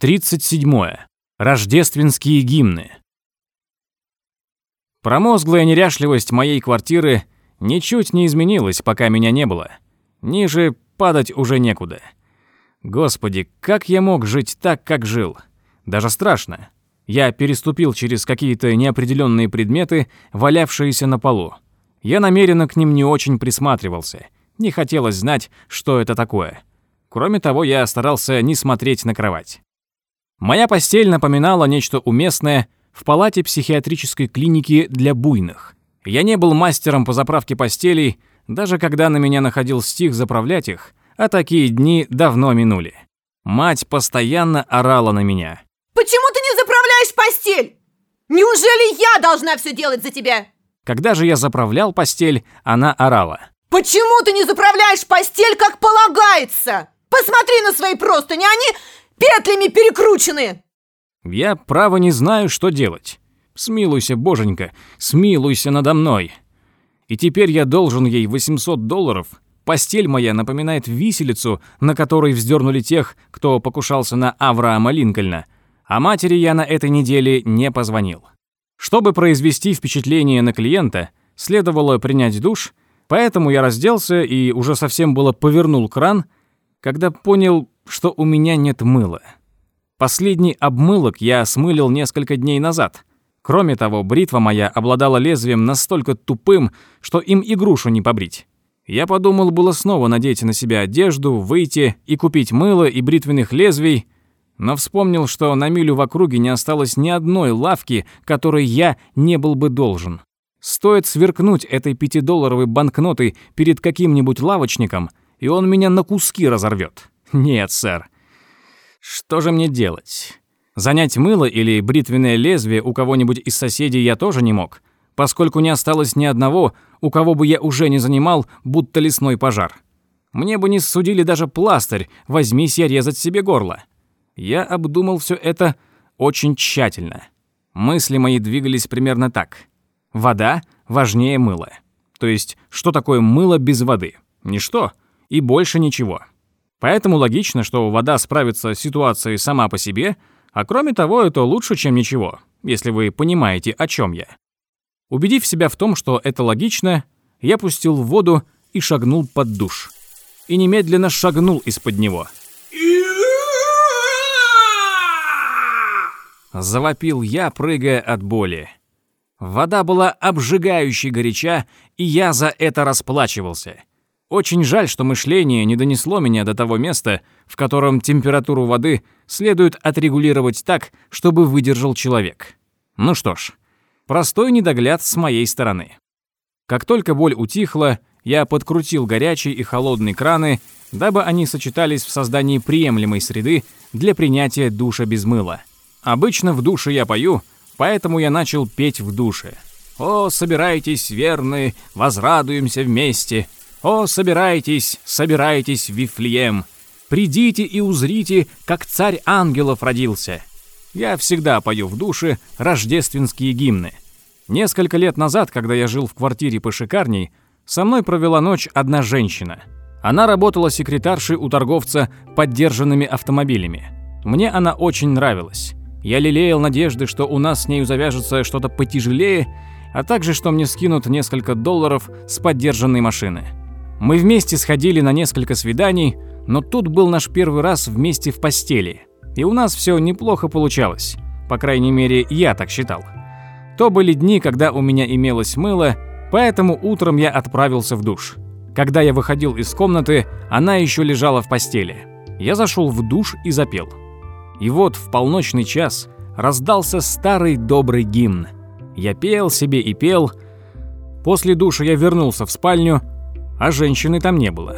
37. Рождественские гимны. Промозглая неряшливость моей квартиры ничуть не изменилась, пока меня не было. Ниже падать уже некуда. Господи, как я мог жить так, как жил? Даже страшно. Я переступил через какие-то неопределенные предметы, валявшиеся на полу. Я намеренно к ним не очень присматривался. Не хотелось знать, что это такое. Кроме того, я старался не смотреть на кровать. Моя постель напоминала нечто уместное в палате психиатрической клиники для буйных. Я не был мастером по заправке постелей, даже когда на меня находил стих заправлять их, а такие дни давно минули. Мать постоянно орала на меня. «Почему ты не заправляешь постель? Неужели я должна все делать за тебя?» Когда же я заправлял постель, она орала. «Почему ты не заправляешь постель, как полагается? Посмотри на свои простыни, они петлями перекручены!» Я, право, не знаю, что делать. Смилуйся, боженька, смилуйся надо мной. И теперь я должен ей 800 долларов. Постель моя напоминает виселицу, на которой вздернули тех, кто покушался на Авраама Линкольна. А матери я на этой неделе не позвонил. Чтобы произвести впечатление на клиента, следовало принять душ, поэтому я разделся и уже совсем было повернул кран, когда понял, что у меня нет мыла. Последний обмылок я смылил несколько дней назад. Кроме того, бритва моя обладала лезвием настолько тупым, что им и грушу не побрить. Я подумал было снова надеть на себя одежду, выйти и купить мыло и бритвенных лезвий, но вспомнил, что на милю в округе не осталось ни одной лавки, которой я не был бы должен. Стоит сверкнуть этой пятидолларовой банкнотой перед каким-нибудь лавочником, и он меня на куски разорвет. Нет, сэр. Что же мне делать? Занять мыло или бритвенное лезвие у кого-нибудь из соседей я тоже не мог, поскольку не осталось ни одного, у кого бы я уже не занимал, будто лесной пожар. Мне бы не судили даже пластырь, возьмись я резать себе горло. Я обдумал все это очень тщательно. Мысли мои двигались примерно так. Вода важнее мыла. То есть, что такое мыло без воды? Ничто. И больше ничего. Поэтому логично, что вода справится с ситуацией сама по себе, а кроме того, это лучше, чем ничего, если вы понимаете, о чем я. Убедив себя в том, что это логично, я пустил в воду и шагнул под душ. И немедленно шагнул из-под него. Завопил я, прыгая от боли. Вода была обжигающей горяча, и я за это расплачивался. Очень жаль, что мышление не донесло меня до того места, в котором температуру воды следует отрегулировать так, чтобы выдержал человек. Ну что ж, простой недогляд с моей стороны. Как только боль утихла, я подкрутил горячий и холодный краны, дабы они сочетались в создании приемлемой среды для принятия душа без мыла. Обычно в душе я пою, поэтому я начал петь в душе. «О, собирайтесь, верные, возрадуемся вместе», «О, собирайтесь, собирайтесь, Вифлеем! Придите и узрите, как царь ангелов родился!» Я всегда пою в душе рождественские гимны. Несколько лет назад, когда я жил в квартире пошикарней, со мной провела ночь одна женщина. Она работала секретаршей у торговца поддержанными автомобилями. Мне она очень нравилась. Я лелеял надежды, что у нас с нею завяжется что-то потяжелее, а также что мне скинут несколько долларов с поддержанной машины. Мы вместе сходили на несколько свиданий, но тут был наш первый раз вместе в постели. И у нас все неплохо получалось. По крайней мере, я так считал. То были дни, когда у меня имелось мыло, поэтому утром я отправился в душ. Когда я выходил из комнаты, она еще лежала в постели. Я зашел в душ и запел. И вот в полночный час раздался старый добрый гимн. Я пел себе и пел. После душа я вернулся в спальню, а женщины там не было.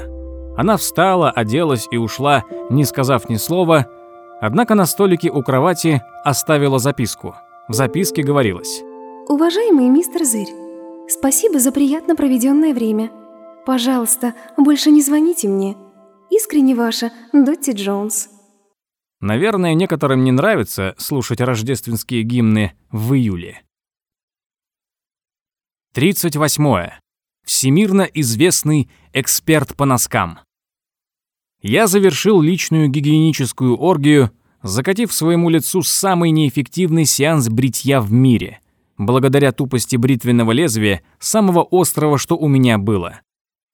Она встала, оделась и ушла, не сказав ни слова, однако на столике у кровати оставила записку. В записке говорилось «Уважаемый мистер Зырь, спасибо за приятно проведенное время. Пожалуйста, больше не звоните мне. Искренне ваша, Дотти Джонс». Наверное, некоторым не нравится слушать рождественские гимны в июле. 38 всемирно известный эксперт по носкам. Я завершил личную гигиеническую оргию, закатив своему лицу самый неэффективный сеанс бритья в мире, благодаря тупости бритвенного лезвия, самого острого, что у меня было.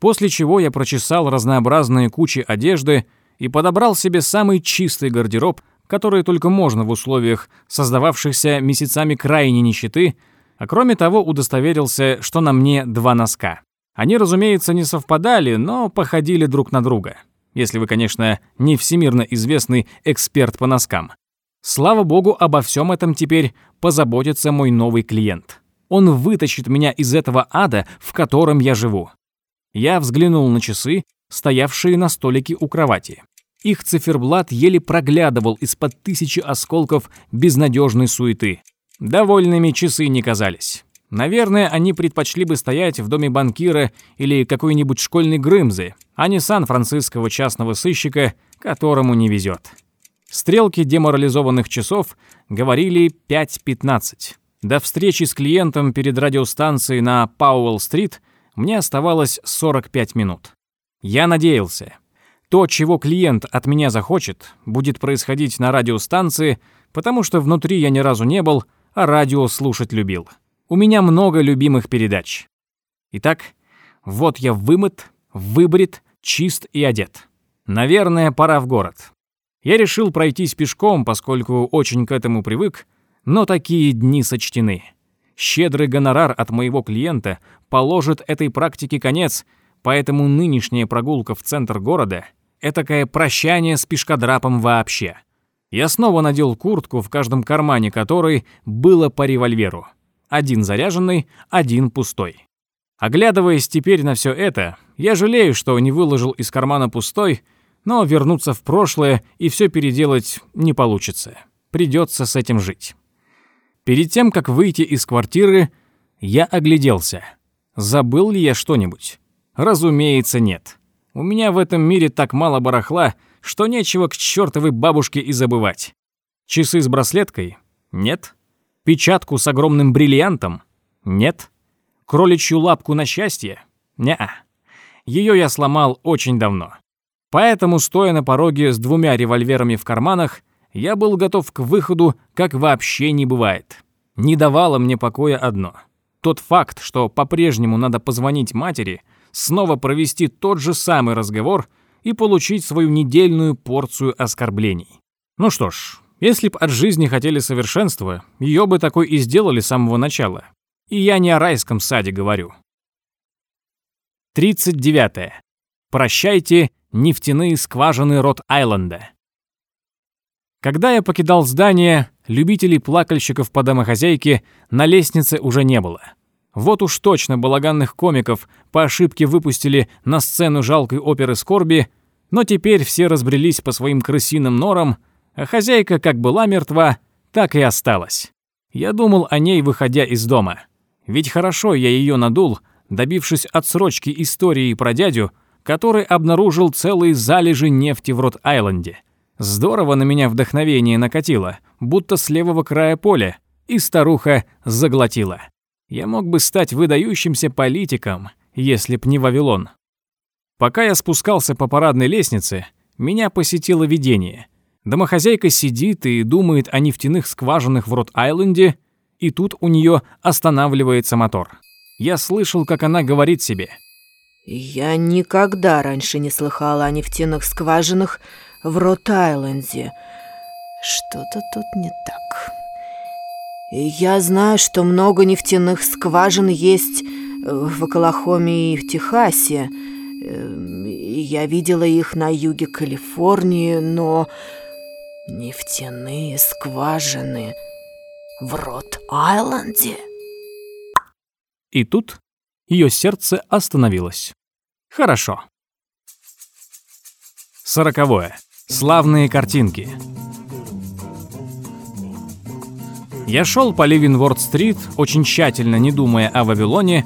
После чего я прочесал разнообразные кучи одежды и подобрал себе самый чистый гардероб, который только можно в условиях создававшихся месяцами крайней нищеты, а кроме того удостоверился, что на мне два носка. Они, разумеется, не совпадали, но походили друг на друга. Если вы, конечно, не всемирно известный эксперт по носкам. Слава богу, обо всем этом теперь позаботится мой новый клиент. Он вытащит меня из этого ада, в котором я живу. Я взглянул на часы, стоявшие на столике у кровати. Их циферблат еле проглядывал из-под тысячи осколков безнадежной суеты. Довольными часы не казались. Наверное, они предпочли бы стоять в доме банкира или какой-нибудь школьной Грымзы, а не сан-франциского частного сыщика, которому не везет. Стрелки деморализованных часов говорили 5.15. До встречи с клиентом перед радиостанцией на Пауэлл-стрит мне оставалось 45 минут. Я надеялся. То, чего клиент от меня захочет, будет происходить на радиостанции, потому что внутри я ни разу не был, а радио слушать любил. У меня много любимых передач. Итак, вот я вымыт, выбрит, чист и одет. Наверное, пора в город. Я решил пройтись пешком, поскольку очень к этому привык, но такие дни сочтены. Щедрый гонорар от моего клиента положит этой практике конец, поэтому нынешняя прогулка в центр города — этакое прощание с пешкодрапом вообще. Я снова надел куртку, в каждом кармане которой было по револьверу. Один заряженный, один пустой. Оглядываясь теперь на все это, я жалею, что не выложил из кармана пустой, но вернуться в прошлое и все переделать не получится. Придется с этим жить. Перед тем, как выйти из квартиры, я огляделся. Забыл ли я что-нибудь? Разумеется, нет. У меня в этом мире так мало барахла, что нечего к чертовой бабушке и забывать. Часы с браслеткой? Нет. Печатку с огромным бриллиантом? Нет. Кроличью лапку на счастье? Неа. Ее я сломал очень давно. Поэтому, стоя на пороге с двумя револьверами в карманах, я был готов к выходу, как вообще не бывает. Не давало мне покоя одно. Тот факт, что по-прежнему надо позвонить матери, снова провести тот же самый разговор и получить свою недельную порцию оскорблений. Ну что ж, если б от жизни хотели совершенства, ее бы такой и сделали с самого начала. И я не о райском саде говорю. 39. Прощайте, нефтяные скважины Рот-Айленда. Когда я покидал здание, любителей плакальщиков по домохозяйке на лестнице уже не было. Вот уж точно балаганных комиков по ошибке выпустили на сцену жалкой оперы скорби, но теперь все разбрелись по своим крысиным норам, а хозяйка как была мертва, так и осталась. Я думал о ней, выходя из дома. Ведь хорошо я ее надул, добившись отсрочки истории про дядю, который обнаружил целые залежи нефти в Рот-Айленде. Здорово на меня вдохновение накатило, будто с левого края поля, и старуха заглотила. Я мог бы стать выдающимся политиком, если б не Вавилон. Пока я спускался по парадной лестнице, меня посетило видение — Домохозяйка сидит и думает о нефтяных скважинах в Рот-Айленде, и тут у нее останавливается мотор. Я слышал, как она говорит себе. «Я никогда раньше не слыхала о нефтяных скважинах в Рот-Айленде. Что-то тут не так. Я знаю, что много нефтяных скважин есть в Оклахоме и в Техасе. Эм, я видела их на юге Калифорнии, но Нефтяные скважины в Рот-Айленде? И тут ее сердце остановилось. Хорошо. Сороковое. Славные картинки. Я шел по Ливенворд-стрит, очень тщательно не думая о Вавилоне,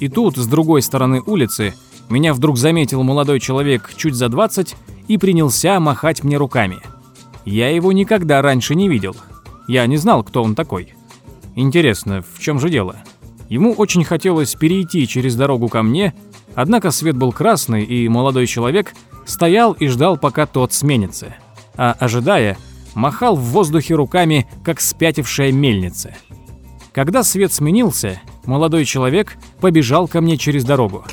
и тут, с другой стороны улицы, меня вдруг заметил молодой человек чуть за 20 и принялся махать мне руками – я его никогда раньше не видел. Я не знал, кто он такой. Интересно, в чем же дело? Ему очень хотелось перейти через дорогу ко мне, однако свет был красный, и молодой человек стоял и ждал, пока тот сменится. А ожидая, махал в воздухе руками, как спятившая мельница. Когда свет сменился, молодой человек побежал ко мне через дорогу.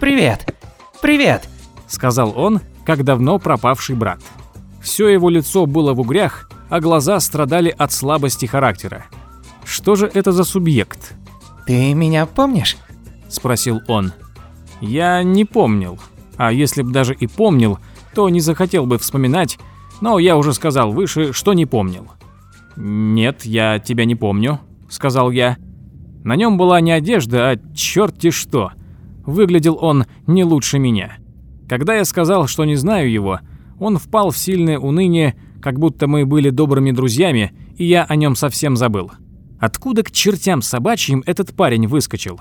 «Привет! Привет!» — сказал он, как давно пропавший брат. Все его лицо было в угрях, а глаза страдали от слабости характера. Что же это за субъект? «Ты меня помнишь?» — спросил он. Я не помнил. А если б даже и помнил, то не захотел бы вспоминать, но я уже сказал выше, что не помнил. «Нет, я тебя не помню», — сказал я. На нем была не одежда, а черти что. Выглядел он не лучше меня. Когда я сказал, что не знаю его, он впал в сильное уныние, как будто мы были добрыми друзьями, и я о нем совсем забыл. Откуда к чертям собачьим этот парень выскочил?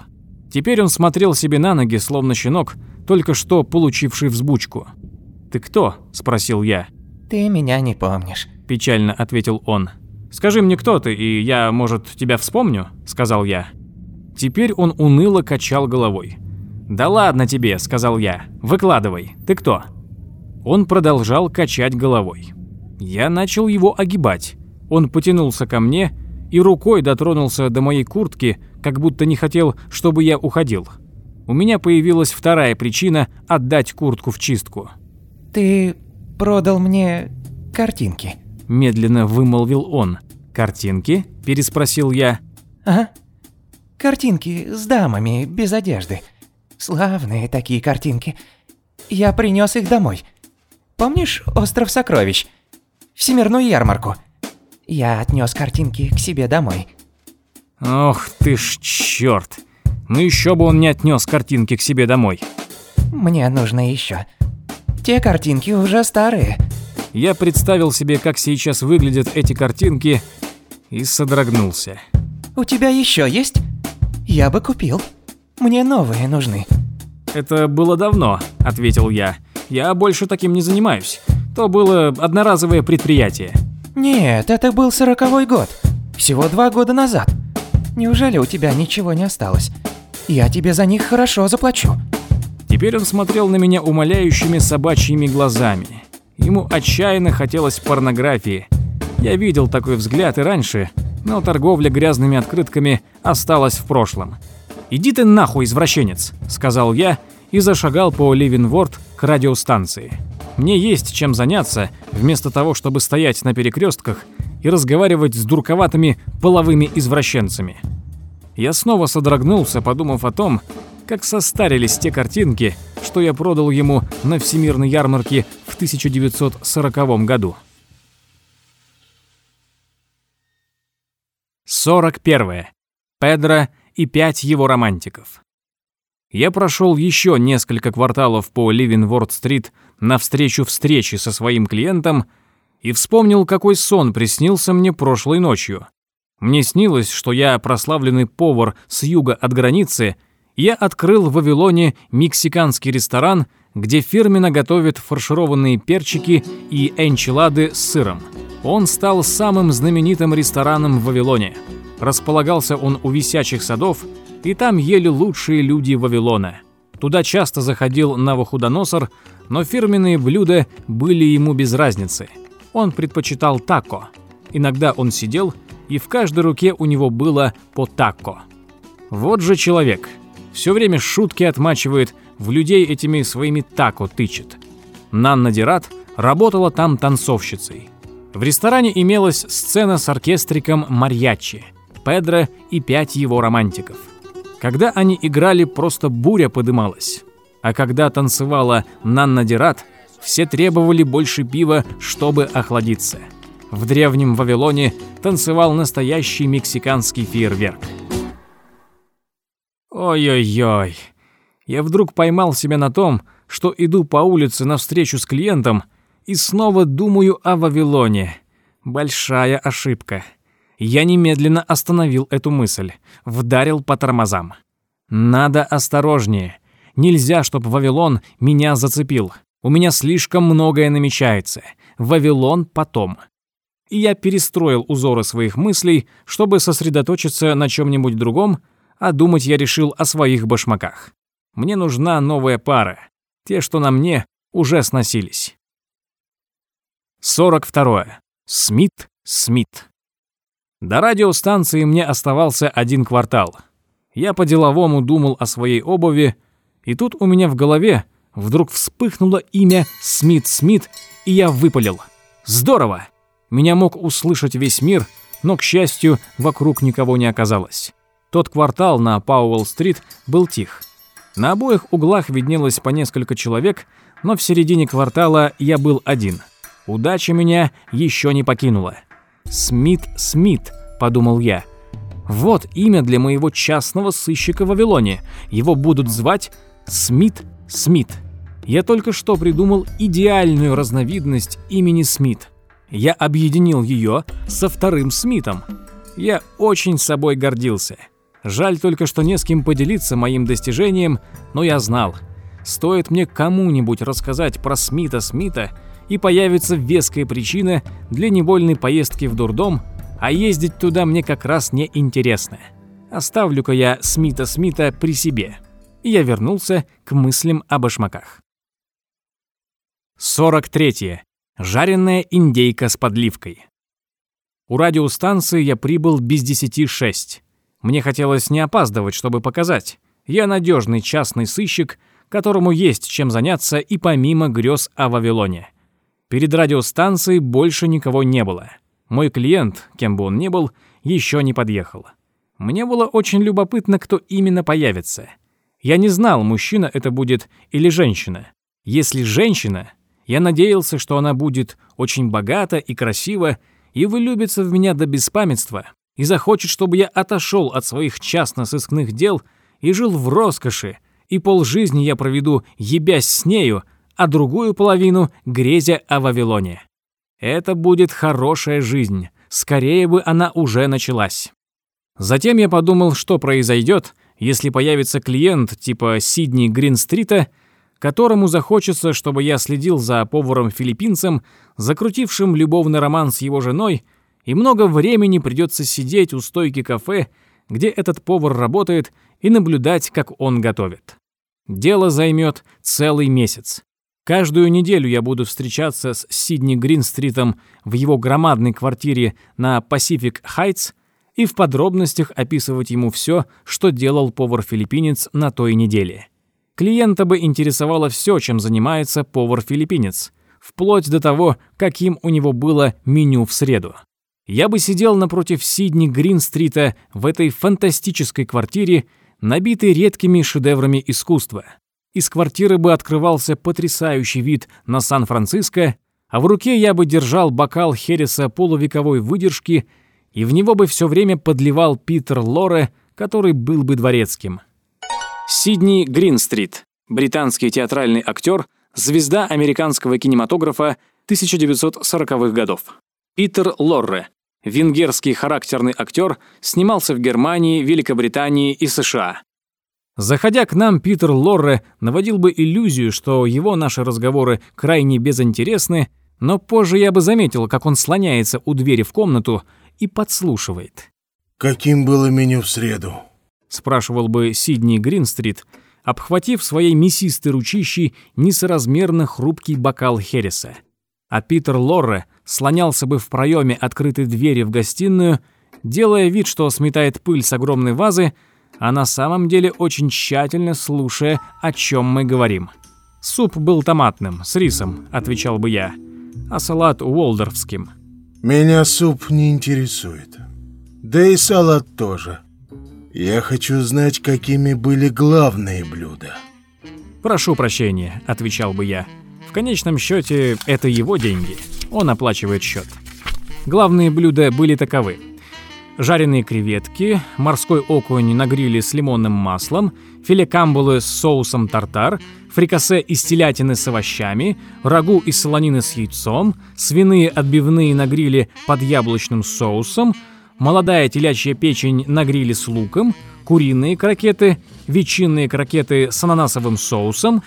Теперь он смотрел себе на ноги, словно щенок, только что получивший взбучку. «Ты кто?» – спросил я. «Ты меня не помнишь», – печально ответил он. «Скажи мне, кто ты, и я, может, тебя вспомню?» – сказал я. Теперь он уныло качал головой. «Да ладно тебе», – сказал я. «Выкладывай. Ты кто?» Он продолжал качать головой. Я начал его огибать. Он потянулся ко мне и рукой дотронулся до моей куртки, как будто не хотел, чтобы я уходил. У меня появилась вторая причина отдать куртку в чистку. «Ты продал мне картинки», – медленно вымолвил он. «Картинки?» – переспросил я. «Ага. Картинки с дамами без одежды. Славные такие картинки. Я принес их домой. Помнишь остров сокровищ? Всемирную ярмарку. Я отнес картинки к себе домой. Ох ты ж черт! Ну еще бы он не отнес картинки к себе домой. Мне нужно еще. Те картинки уже старые. Я представил себе, как сейчас выглядят эти картинки, и содрогнулся. У тебя еще есть? Я бы купил. Мне новые нужны. Это было давно, ответил я. Я больше таким не занимаюсь. То было одноразовое предприятие. Нет, это был сороковой год. Всего два года назад. Неужели у тебя ничего не осталось? Я тебе за них хорошо заплачу. Теперь он смотрел на меня умоляющими собачьими глазами. Ему отчаянно хотелось порнографии. Я видел такой взгляд и раньше, но торговля грязными открытками осталась в прошлом. «Иди ты нахуй, извращенец», — сказал я и зашагал по Ливенворд радиостанции. Мне есть чем заняться, вместо того, чтобы стоять на перекрестках и разговаривать с дурковатыми половыми извращенцами. Я снова содрогнулся, подумав о том, как состарились те картинки, что я продал ему на Всемирной ярмарке в 1940 году. 41. Педро и пять его романтиков. Я прошел еще несколько кварталов по Ливенворд-стрит навстречу встрече со своим клиентом и вспомнил, какой сон приснился мне прошлой ночью. Мне снилось, что я прославленный повар с юга от границы, я открыл в Вавилоне мексиканский ресторан, где фирменно готовят фаршированные перчики и энчилады с сыром. Он стал самым знаменитым рестораном в Вавилоне. Располагался он у висячих садов, и там ели лучшие люди Вавилона. Туда часто заходил Навуходоносор, но фирменные блюда были ему без разницы. Он предпочитал тако. Иногда он сидел, и в каждой руке у него было по тако. Вот же человек. Все время шутки отмачивает, в людей этими своими тако тычет. Нанна Дират работала там танцовщицей. В ресторане имелась сцена с оркестриком «Марьячи», Педро и пять его романтиков – когда они играли, просто буря подымалась. А когда танцевала Нанна Дират, все требовали больше пива, чтобы охладиться. В древнем Вавилоне танцевал настоящий мексиканский фейерверк. Ой-ой-ой. Я вдруг поймал себя на том, что иду по улице навстречу с клиентом и снова думаю о Вавилоне. Большая ошибка. Я немедленно остановил эту мысль, вдарил по тормозам. Надо осторожнее. Нельзя, чтобы Вавилон меня зацепил. У меня слишком многое намечается. Вавилон потом. И я перестроил узоры своих мыслей, чтобы сосредоточиться на чем-нибудь другом, а думать я решил о своих башмаках. Мне нужна новая пара. Те, что на мне, уже сносились. 42. Смит, Смит. До радиостанции мне оставался один квартал. Я по-деловому думал о своей обуви, и тут у меня в голове вдруг вспыхнуло имя Смит Смит, и я выпалил. Здорово! Меня мог услышать весь мир, но, к счастью, вокруг никого не оказалось. Тот квартал на Пауэлл-стрит был тих. На обоих углах виднелось по несколько человек, но в середине квартала я был один. Удача меня еще не покинула. «Смит Смит», — подумал я. «Вот имя для моего частного сыщика в Вавилоне. Его будут звать Смит Смит». Я только что придумал идеальную разновидность имени Смит. Я объединил ее со вторым Смитом. Я очень собой гордился. Жаль только, что не с кем поделиться моим достижением, но я знал. Стоит мне кому-нибудь рассказать про Смита Смита, и появится веская причина для невольной поездки в дурдом, а ездить туда мне как раз не интересно. Оставлю-ка я Смита Смита при себе. И я вернулся к мыслям о башмаках. 43. Жареная индейка с подливкой. У радиостанции я прибыл без десяти шесть. Мне хотелось не опаздывать, чтобы показать. Я надежный частный сыщик, которому есть чем заняться и помимо грез о Вавилоне. Перед радиостанцией больше никого не было. Мой клиент, кем бы он ни был, еще не подъехал. Мне было очень любопытно, кто именно появится. Я не знал, мужчина это будет или женщина. Если женщина, я надеялся, что она будет очень богата и красива и влюбится в меня до беспамятства и захочет, чтобы я отошел от своих частно-сыскных дел и жил в роскоши, и полжизни я проведу, ебясь с нею, а другую половину грезя о Вавилоне. Это будет хорошая жизнь, скорее бы она уже началась. Затем я подумал, что произойдет, если появится клиент типа Сидни Гринстрита, которому захочется, чтобы я следил за поваром-филиппинцем, закрутившим любовный роман с его женой, и много времени придется сидеть у стойки кафе, где этот повар работает, и наблюдать, как он готовит. Дело займет целый месяц. Каждую неделю я буду встречаться с Сидни Гринстритом в его громадной квартире на Pacific Heights и в подробностях описывать ему все, что делал повар-филиппинец на той неделе. Клиента бы интересовало все, чем занимается повар-филиппинец, вплоть до того, каким у него было меню в среду. Я бы сидел напротив Сидни Гринстрита в этой фантастической квартире, набитой редкими шедеврами искусства. Из квартиры бы открывался потрясающий вид на Сан-Франциско, а в руке я бы держал бокал Хереса полувековой выдержки, и в него бы все время подливал Питер Лоре, который был бы дворецким. Сидни Гринстрит, британский театральный актер, звезда американского кинематографа 1940-х годов. Питер Лорре, венгерский характерный актер, снимался в Германии, Великобритании и США. Заходя к нам, Питер Лорре наводил бы иллюзию, что его наши разговоры крайне безинтересны, но позже я бы заметил, как он слоняется у двери в комнату и подслушивает. «Каким было меню в среду?» спрашивал бы Сидни Гринстрит, обхватив своей мясистой ручищей несоразмерно хрупкий бокал Хереса. А Питер Лорре слонялся бы в проеме открытой двери в гостиную, делая вид, что сметает пыль с огромной вазы, а на самом деле очень тщательно слушая, о чем мы говорим. «Суп был томатным, с рисом», — отвечал бы я, а салат — уолдорфским. «Меня суп не интересует. Да и салат тоже. Я хочу знать, какими были главные блюда. «Прошу прощения», — отвечал бы я. «В конечном счете, это его деньги. Он оплачивает счет». Главные блюда были таковы. Жареные креветки, морской окунь на гриле с лимонным маслом, филе камбулы с соусом тартар, фрикасе из телятины с овощами, рагу из солонины с яйцом, свиные отбивные на гриле под яблочным соусом — молодая телячья печень на гриле с луком, куриные крокеты, ветчинные крокеты с ананасовым соусом,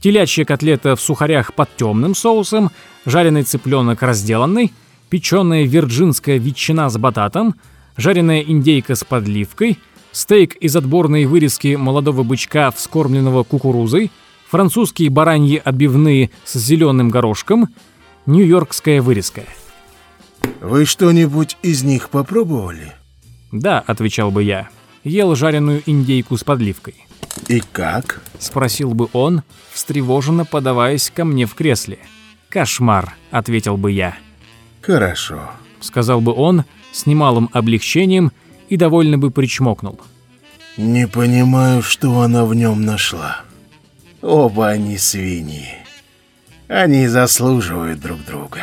телячья котлета в сухарях под темным соусом, жареный цыпленок разделанный, печеная вирджинская ветчина с бататом, жареная индейка с подливкой, стейк из отборной вырезки молодого бычка, вскормленного кукурузой, французские бараньи отбивные с зеленым горошком, нью-йоркская вырезка – Вы что-нибудь из них попробовали? «Да», — отвечал бы я. «Ел жареную индейку с подливкой». И как? Спросил бы он, встревоженно подаваясь ко мне в кресле. «Кошмар», — ответил бы я. Хорошо. Сказал бы он с немалым облегчением и довольно бы причмокнул. Не понимаю, что она в нем нашла. Оба они свиньи. Они заслуживают друг друга.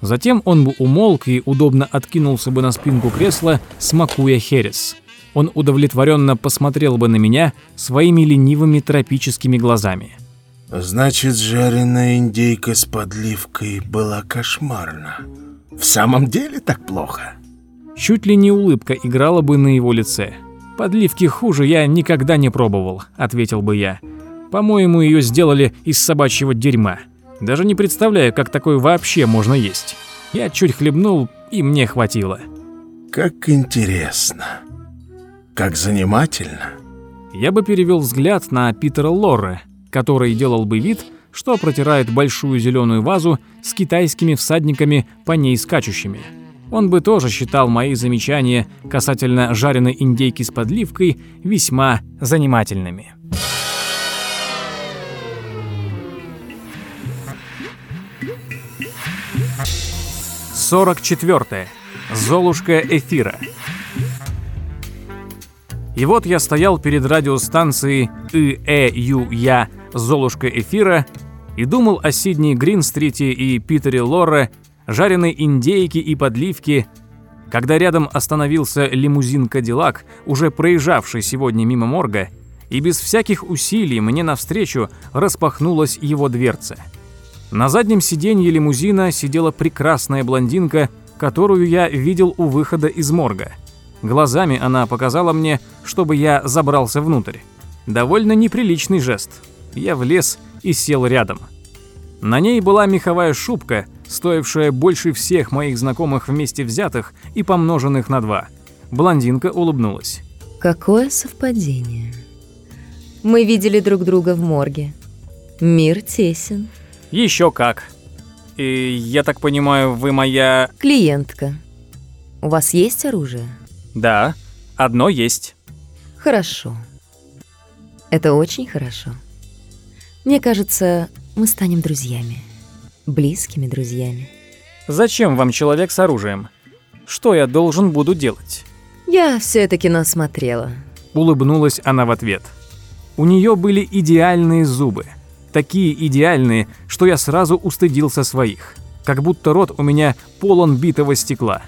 Затем он бы умолк и удобно откинулся бы на спинку кресла, смакуя херес. Он удовлетворенно посмотрел бы на меня своими ленивыми тропическими глазами. Значит, жареная индейка с подливкой была кошмарна. В самом деле так плохо? Чуть ли не улыбка играла бы на его лице. «Подливки хуже я никогда не пробовал», — ответил бы я. «По-моему, ее сделали из собачьего дерьма. Даже не представляю, как такое вообще можно есть. Я чуть хлебнул, и мне хватило». Как интересно. Как занимательно. Я бы перевел взгляд на Питера Лорре, который делал бы вид, что протирает большую зеленую вазу с китайскими всадниками по ней скачущими. Он бы тоже считал мои замечания касательно жареной индейки с подливкой весьма занимательными. Сорок четвертое. Золушка эфира. И вот я стоял перед радиостанцией ИЭЮЯ «Золушка эфира» и думал о Сидни Гринстрите и Питере Лорре, жареной индейке и подливке, когда рядом остановился лимузин «Кадиллак», уже проезжавший сегодня мимо морга, и без всяких усилий мне навстречу распахнулась его дверца. На заднем сиденье лимузина сидела прекрасная блондинка, которую я видел у выхода из морга. Глазами она показала мне, чтобы я забрался внутрь. Довольно неприличный жест. Я влез и сел рядом. На ней была меховая шубка, стоившая больше всех моих знакомых вместе взятых и помноженных на два. Блондинка улыбнулась. Какое совпадение. Мы видели друг друга в морге. Мир тесен. Еще как. И я так понимаю, вы моя... Клиентка. У вас есть оружие? Да, одно есть. Хорошо. Это очень хорошо. Мне кажется, мы станем друзьями. Близкими друзьями. Зачем вам человек с оружием? Что я должен буду делать? Я все это кино смотрела. Улыбнулась она в ответ. У нее были идеальные зубы. Такие идеальные, что я сразу устыдился своих. Как будто рот у меня полон битого стекла.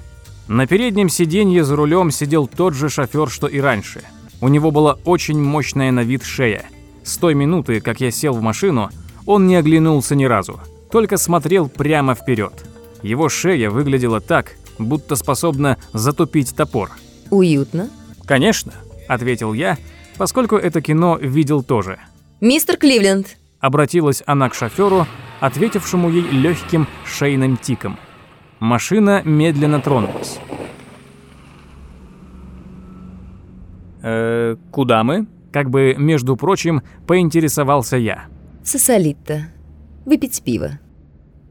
На переднем сиденье за рулем сидел тот же шофер, что и раньше. У него была очень мощная на вид шея. С той минуты, как я сел в машину, он не оглянулся ни разу, только смотрел прямо вперед. Его шея выглядела так, будто способна затупить топор. Уютно? «Конечно», — ответил я, поскольку это кино видел тоже. Мистер Кливленд, Обратилась она к шоферу, ответившему ей легким шейным тиком. Машина медленно тронулась. «Э, куда мы?» Как бы, между прочим, поинтересовался я. Сосолитто. Выпить пиво.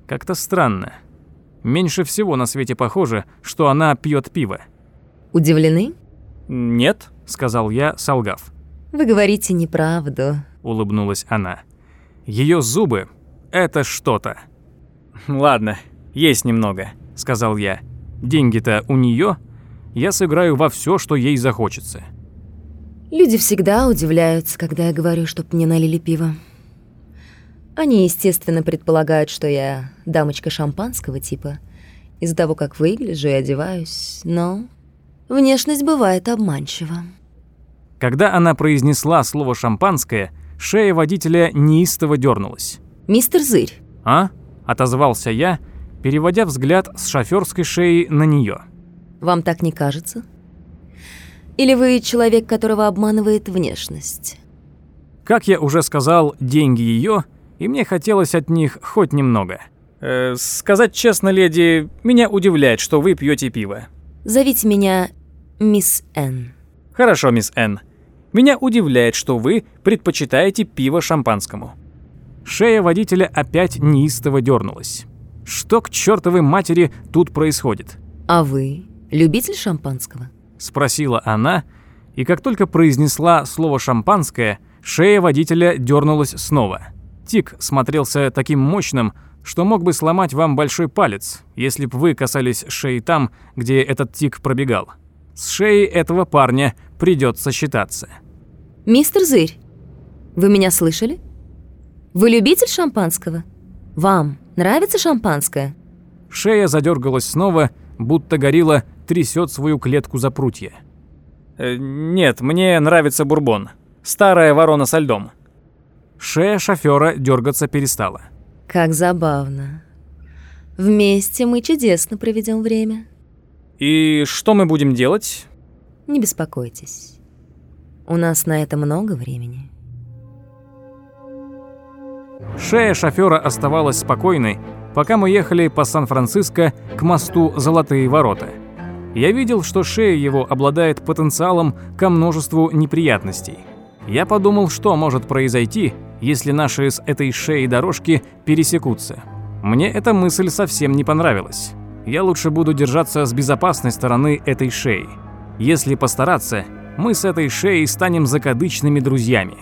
Как-то странно. Меньше всего на свете похоже, что она пьет пиво. Удивлены? «Нет», — сказал я, солгав. Вы говорите неправду. Улыбнулась она. Ее зубы — это что-то. «Ладно, есть немного», — сказал я. «Деньги-то у нее. Я сыграю во все, что ей захочется». Люди всегда удивляются, когда я говорю, чтоб мне налили пиво. Они, естественно, предполагают, что я дамочка шампанского типа, из-за того, как выгляжу и одеваюсь, но внешность бывает обманчива. Когда она произнесла слово «шампанское», шея водителя неистово дернулась. «Мистер Зырь, «А?» – отозвался я, переводя взгляд с шофёрской шеи на нее. вам так не кажется? Или вы человек, которого обманывает внешность?» Как я уже сказал, деньги ее, и мне хотелось от них хоть немного. Э, сказать честно, леди, меня удивляет, что вы пьете пиво. Зовите меня мисс Н. Хорошо, мисс Н. Меня удивляет, что вы предпочитаете пиво шампанскому. Шея водителя опять неистово дернулась. Что к чертовой матери тут происходит? А вы любитель шампанского? Спросила она, и как только произнесла слово «шампанское», шея водителя дернулась снова. Тик смотрелся таким мощным, что мог бы сломать вам большой палец, если б вы касались шеи там, где этот тик пробегал. С шеей этого парня придется считаться. Мистер Зырь, вы меня слышали? Вы любитель шампанского? Вам нравится шампанское? Шея задергалась снова, будто горилла трясет свою клетку за прутья. «Э, «Нет, мне нравится бурбон. Старая ворона со льдом». Шея шофера дергаться перестала. Как забавно. Вместе мы чудесно проведем время. «И что мы будем делать?» Не беспокойтесь. У нас на это много времени. Шея шофера оставалась спокойной, пока мы ехали по Сан-Франциско к мосту Золотые ворота. Я видел, что шея его обладает потенциалом ко множеству неприятностей. Я подумал, что может произойти, если наши с этой шеей дорожки пересекутся. Мне эта мысль совсем не понравилась. Я лучше буду держаться с безопасной стороны этой шеи. Если постараться, мы с этой шеей станем закадычными друзьями.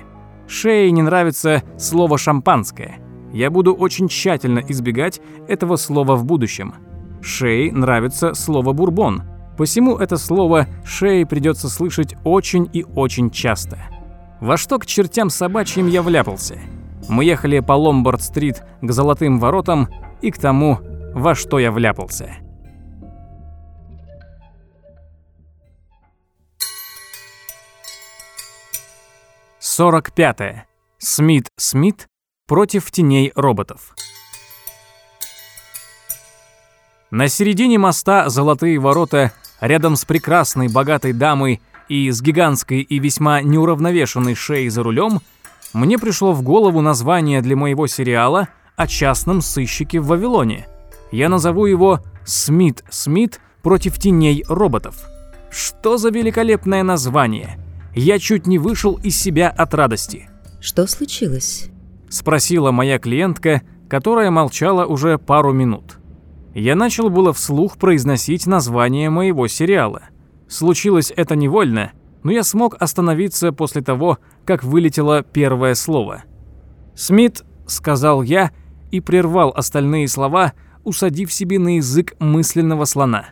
Шее не нравится слово «шампанское». Я буду очень тщательно избегать этого слова в будущем. Шее нравится слово «бурбон», посему это слово шее придется слышать очень и очень часто. Во что к чертям собачьим я вляпался? Мы ехали по Ломбард-стрит к Золотым воротам и к тому, во что я вляпался. Сорок пятое. Смит Смит против теней роботов. На середине моста Золотые ворота, рядом с прекрасной богатой дамой и с гигантской и весьма неуравновешенной шеей за рулем, мне пришло в голову название для моего сериала о частном сыщике в Вавилоне. Я назову его «Смит Смит против теней роботов». Что за великолепное название! Я чуть не вышел из себя от радости. Что случилось? Спросила моя клиентка, которая молчала уже пару минут. Я начал было вслух произносить название моего сериала. Случилось это невольно, но я смог остановиться после того, как вылетело первое слово. «Смит», — сказал я и прервал остальные слова, усадив себе на язык мысленного слона.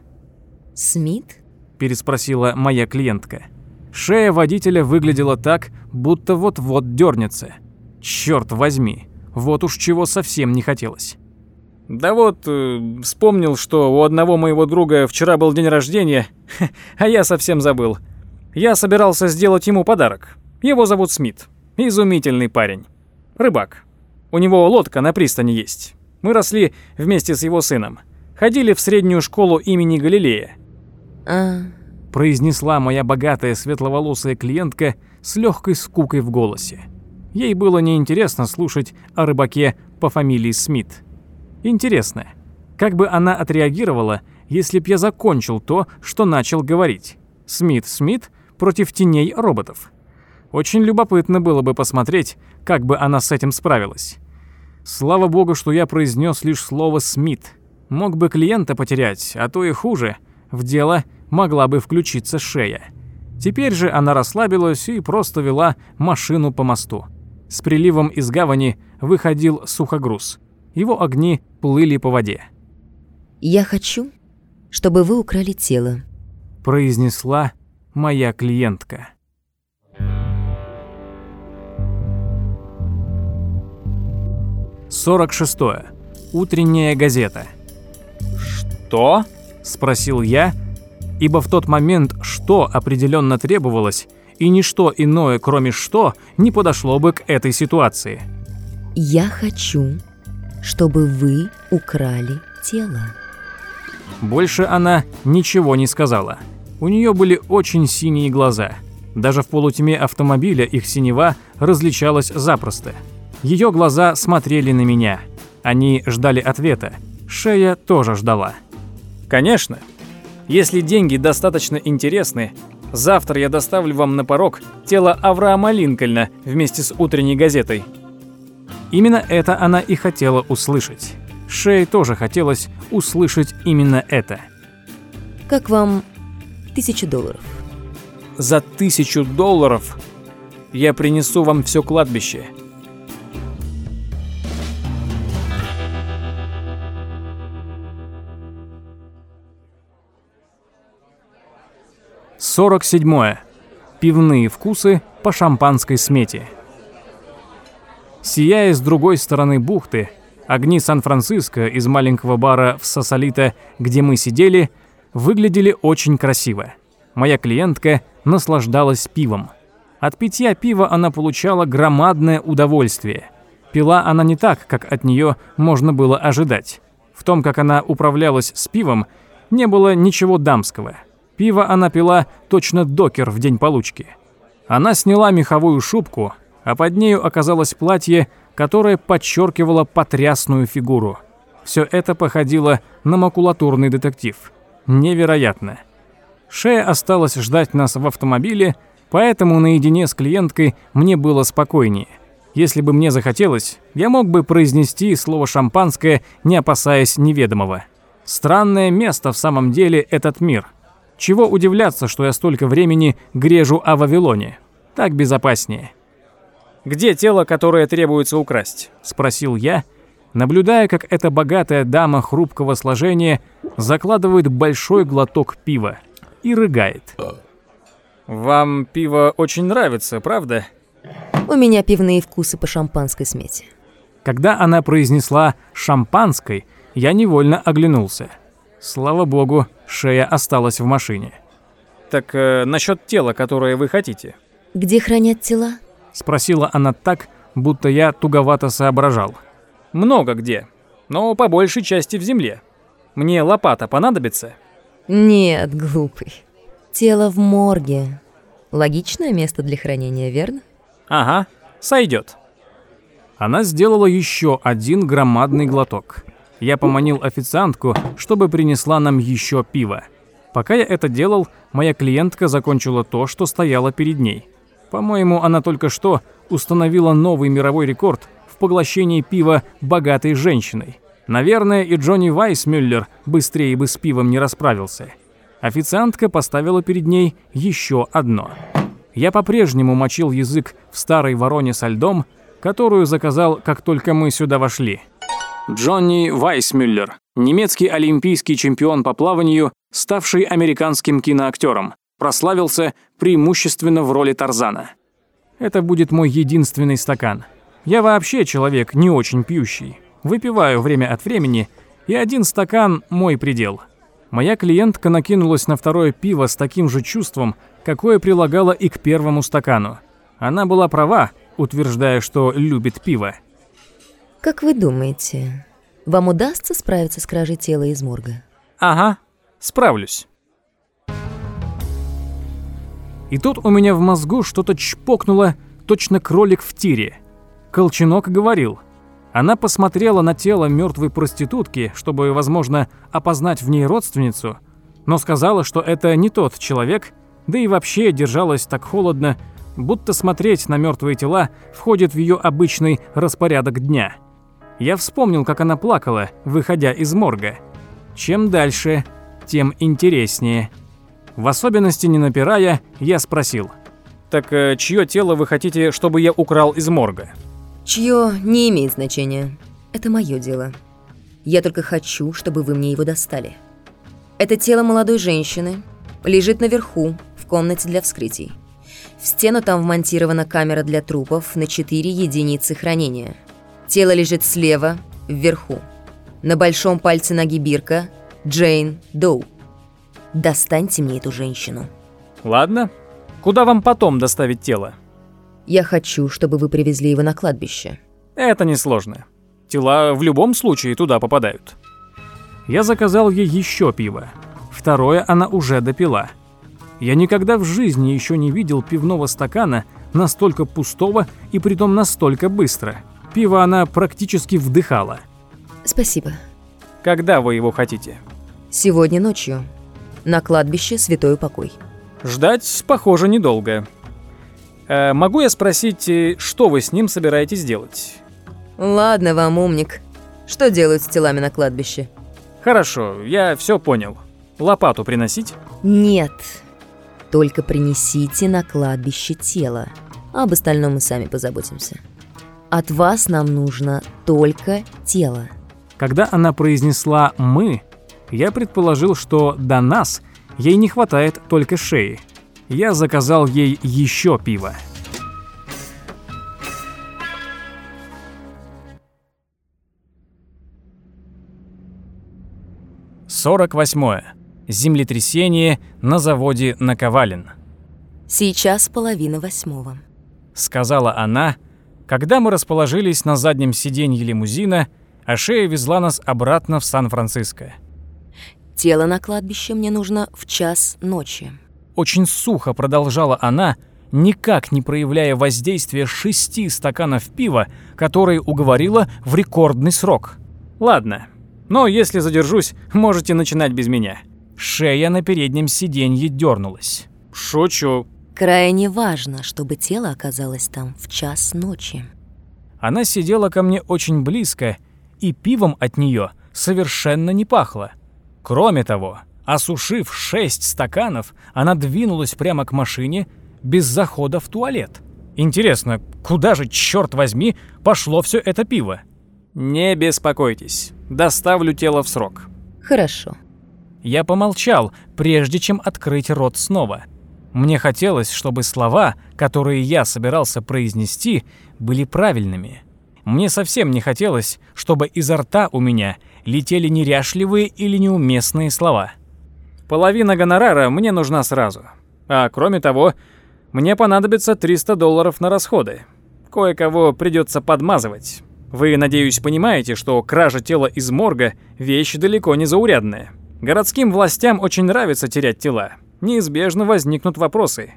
Смит? переспросила моя клиентка. Шея водителя выглядела так, будто вот-вот дернется. Черт возьми, вот уж чего совсем не хотелось. Да вот, э, вспомнил, что у одного моего друга вчера был день рождения, а я совсем забыл. Я собирался сделать ему подарок. Его зовут Смит. Изумительный парень. Рыбак. У него лодка на пристани есть. Мы росли вместе с его сыном. Ходили в среднюю школу имени Галилея. А, произнесла моя богатая светловолосая клиентка с легкой скукой в голосе. Ей было неинтересно слушать о рыбаке по фамилии Смит. Интересно, как бы она отреагировала, если б я закончил то, что начал говорить? Смит Смит против теней роботов. Очень любопытно было бы посмотреть, как бы она с этим справилась. Слава богу, что я произнес лишь слово «Смит». Мог бы клиента потерять, а то и хуже. В дело могла бы включиться шея. Теперь же она расслабилась и просто вела машину по мосту. С приливом из гавани выходил сухогруз. Его огни плыли по воде. я хочу, чтобы вы украли тело. Произнесла моя клиентка. Сорок шестое. Утренняя газета. «Что?» – спросил я, ибо в тот момент «что» определенно требовалось, и ничто иное, кроме «что», не подошло бы к этой ситуации. Я хочу, чтобы вы украли тело. Больше она ничего не сказала. У нее были очень синие глаза. Даже в полутьме автомобиля их синева различалась запросто. Ее глаза смотрели на меня. Они ждали ответа. Шея тоже ждала. «Конечно. Если деньги достаточно интересны, завтра я доставлю вам на порог тело Авраама Линкольна вместе с утренней газетой». Именно это она и хотела услышать. Шее тоже хотелось услышать именно это. Как вам тысяча долларов? За тысячу долларов я принесу вам все кладбище. Сорок седьмое. Пивные вкусы по шампанской смете. Сияя с другой стороны бухты, огни Сан-Франциско из маленького бара в Сосолито, где мы сидели, выглядели очень красиво. Моя клиентка наслаждалась пивом. От питья пива она получала громадное удовольствие. Пила она не так, как от нее можно было ожидать. В том, как она управлялась с пивом, не было ничего дамского. Пиво она пила точно докер в день получки. Она сняла меховую шубку, а под нею оказалось платье, которое подчеркивало потрясную фигуру. Все это походило на макулатурный детектив. Невероятно. Шея осталась ждать нас в автомобиле, поэтому наедине с клиенткой мне было спокойнее. Если бы мне захотелось, я мог бы произнести слово «шампанское», не опасаясь неведомого. Странное место в самом деле этот мир. Чего удивляться, что я столько времени грежу о Вавилоне. Так безопаснее. «Где тело, которое требуется украсть?» – спросил я, наблюдая, как эта богатая дама хрупкого сложения закладывает большой глоток пива и рыгает. «Вам пиво очень нравится, правда?» У меня пивные вкусы по шампанской смете. Когда она произнесла «шампанской», я невольно оглянулся. Слава богу, шея осталась в машине. «Так э, насчет тела, которое вы хотите?» Где хранят тела? Спросила она так, будто я туговато соображал. «Много где, но по большей части в земле. Мне лопата понадобится?» Нет, глупый. Тело в морге. Логичное место для хранения, верно? «Ага, сойдет». Она сделала еще один громадный глоток. Я поманил официантку, чтобы принесла нам еще пиво. Пока я это делал, моя клиентка закончила то, что стояло перед ней. По-моему, она только что установила новый мировой рекорд в поглощении пива богатой женщиной. Наверное, и Джонни Вайсмюллер быстрее бы с пивом не расправился. Официантка поставила перед ней еще одно. Я по-прежнему мочил язык в старой вороне со льдом, которую заказал, как только мы сюда вошли. Джонни Вайсмюллер, немецкий олимпийский чемпион по плаванию, ставший американским киноактером, прославился преимущественно в роли Тарзана. Это будет мой единственный стакан. Я вообще человек не очень пьющий. Выпиваю время от времени, и один стакан – мой предел. Моя клиентка накинулась на второе пиво с таким же чувством, какое прилагала и к первому стакану. Она была права, утверждая, что любит пиво. Как вы думаете, вам удастся справиться с кражей тела из морга? Ага, справлюсь. И тут у меня в мозгу что-то чпокнуло, точно кролик в тире. Колченок говорил. Она посмотрела на тело мертвой проститутки, чтобы, возможно, опознать в ней родственницу, но сказала, что это не тот человек, да и вообще держалась так холодно, будто смотреть на мертвые тела входит в ее обычный распорядок дня. Я вспомнил, как она плакала, выходя из морга. Чем дальше, тем интереснее. В особенности не напирая, я спросил. «Так э, чье тело вы хотите, чтобы я украл из морга?» Чье не имеет значения. Это мое дело. Я только хочу, чтобы вы мне его достали. Это тело молодой женщины. Лежит наверху, в комнате для вскрытий. В стену там вмонтирована камера для трупов на 4 единицы хранения. Тело лежит слева, вверху. На большом пальце ноги бирка Джейн Доу. Достаньте мне эту женщину. Ладно. Куда вам потом доставить тело? Я хочу, чтобы вы привезли его на кладбище. Это несложно. Тела в любом случае туда попадают. Я заказал ей еще пиво. Второе она уже допила. Я никогда в жизни еще не видел пивного стакана настолько пустого и притом настолько быстро. Пиво она практически вдыхала. Спасибо. Когда вы его хотите? Сегодня ночью. На кладбище Святой Упокой. Ждать, похоже, недолго. Э, могу я спросить, э, что вы с ним собираетесь делать? Ладно вам, умник. Что делают с телами на кладбище? Хорошо, я все понял. Лопату приносить? Нет. Только принесите на кладбище тело. А об остальном мы сами позаботимся. От вас нам нужно только тело. Когда она произнесла «мы», я предположил, что до нас ей не хватает только шеи. Я заказал ей еще пиво. Сорок восьмое. Землетрясение на заводе Наковален. Сейчас половина восьмого. Сказала она, когда мы расположились на заднем сиденье лимузина, а шея везла нас обратно в Сан-Франциско. Тело на кладбище мне нужно в час ночи. Очень сухо продолжала она, никак не проявляя воздействия шести стаканов пива, которые уговорила в рекордный срок. Ладно, но если задержусь, можете начинать без меня. Шея на переднем сиденье дернулась. Шучу. Крайне важно, чтобы тело оказалось там в час ночи. Она сидела ко мне очень близко, и пивом от нее совершенно не пахло. Кроме того, осушив шесть стаканов, она двинулась прямо к машине без захода в туалет. Интересно, куда же, черт возьми, пошло все это пиво? Не беспокойтесь, доставлю тело в срок. Хорошо. Я помолчал, прежде чем открыть рот снова. Мне хотелось, чтобы слова, которые я собирался произнести, были правильными. Мне совсем не хотелось, чтобы изо рта у меня летели неряшливые или неуместные слова. Половина гонорара мне нужна сразу. А кроме того, мне понадобится 300 долларов на расходы. Кое-кого придется подмазывать. Вы, надеюсь, понимаете, что кража тела из морга – вещь далеко не заурядная. Городским властям очень нравится терять тела. Неизбежно возникнут вопросы.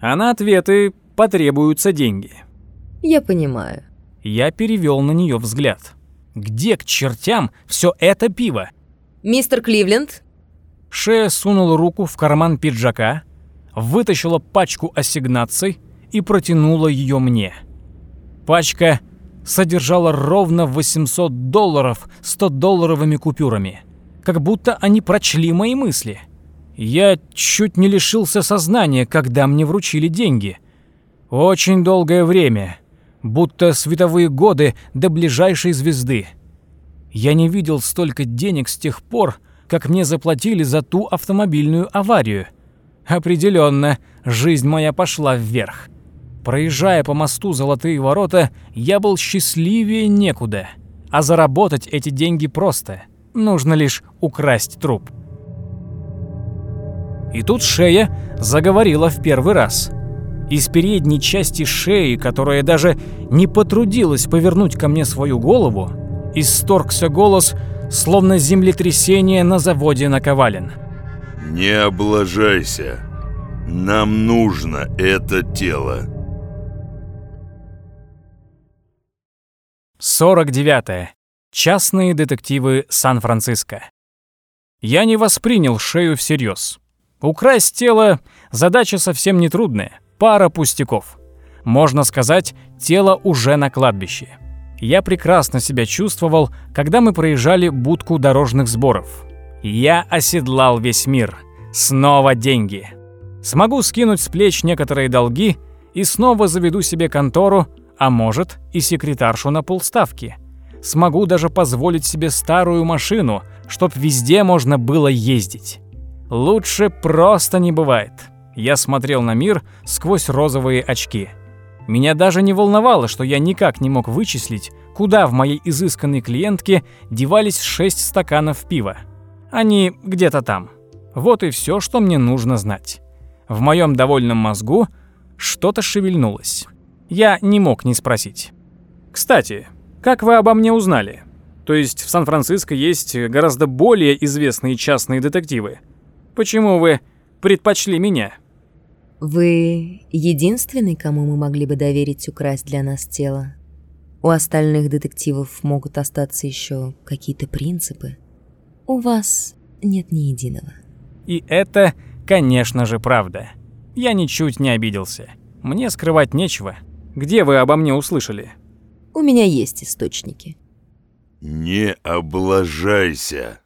А на ответы потребуются деньги. Я понимаю. Я перевел на нее взгляд. Где к чертям все это пиво? Мистер Кливленд? Шея сунула руку в карман пиджака, вытащила пачку ассигнаций и протянула ее мне. Пачка содержала ровно 800 долларов 100-долларовыми купюрами. Как будто они прочли мои мысли. Я чуть не лишился сознания, когда мне вручили деньги. Очень долгое время будто световые годы до ближайшей звезды. Я не видел столько денег с тех пор, как мне заплатили за ту автомобильную аварию. Определенно, жизнь моя пошла вверх. Проезжая по мосту Золотые ворота, я был счастливее некуда. А заработать эти деньги просто. Нужно лишь украсть труп. И тут шея заговорила в первый раз – из передней части шеи, которая даже не потрудилась повернуть ко мне свою голову, исторгся голос, словно землетрясение на заводе наковален. «Не облажайся. Нам нужно это тело». 49. -е. Частные детективы Сан-Франциско. Я не воспринял шею всерьез. Украсть тело – задача совсем нетрудная. Пара пустяков. Можно сказать, тело уже на кладбище. Я прекрасно себя чувствовал, когда мы проезжали будку дорожных сборов. Я оседлал весь мир. Снова деньги. Смогу скинуть с плеч некоторые долги и снова заведу себе контору, а может и секретаршу на полставки. Смогу даже позволить себе старую машину, чтоб везде можно было ездить. Лучше просто не бывает я смотрел на мир сквозь розовые очки. Меня даже не волновало, что я никак не мог вычислить, куда в моей изысканной клиентке девались шесть стаканов пива. Они где-то там. Вот и все, что мне нужно знать. В моем довольном мозгу что-то шевельнулось. Я не мог не спросить. «Кстати, как вы обо мне узнали? То есть в Сан-Франциско есть гораздо более известные частные детективы. Почему вы предпочли меня?» Вы единственный, кому мы могли бы доверить украсть для нас тело? У остальных детективов могут остаться еще какие-то принципы. У вас нет ни единого. И это, конечно же, правда. Я ничуть не обиделся. Мне скрывать нечего. Где вы обо мне услышали? У меня есть источники. Не облажайся.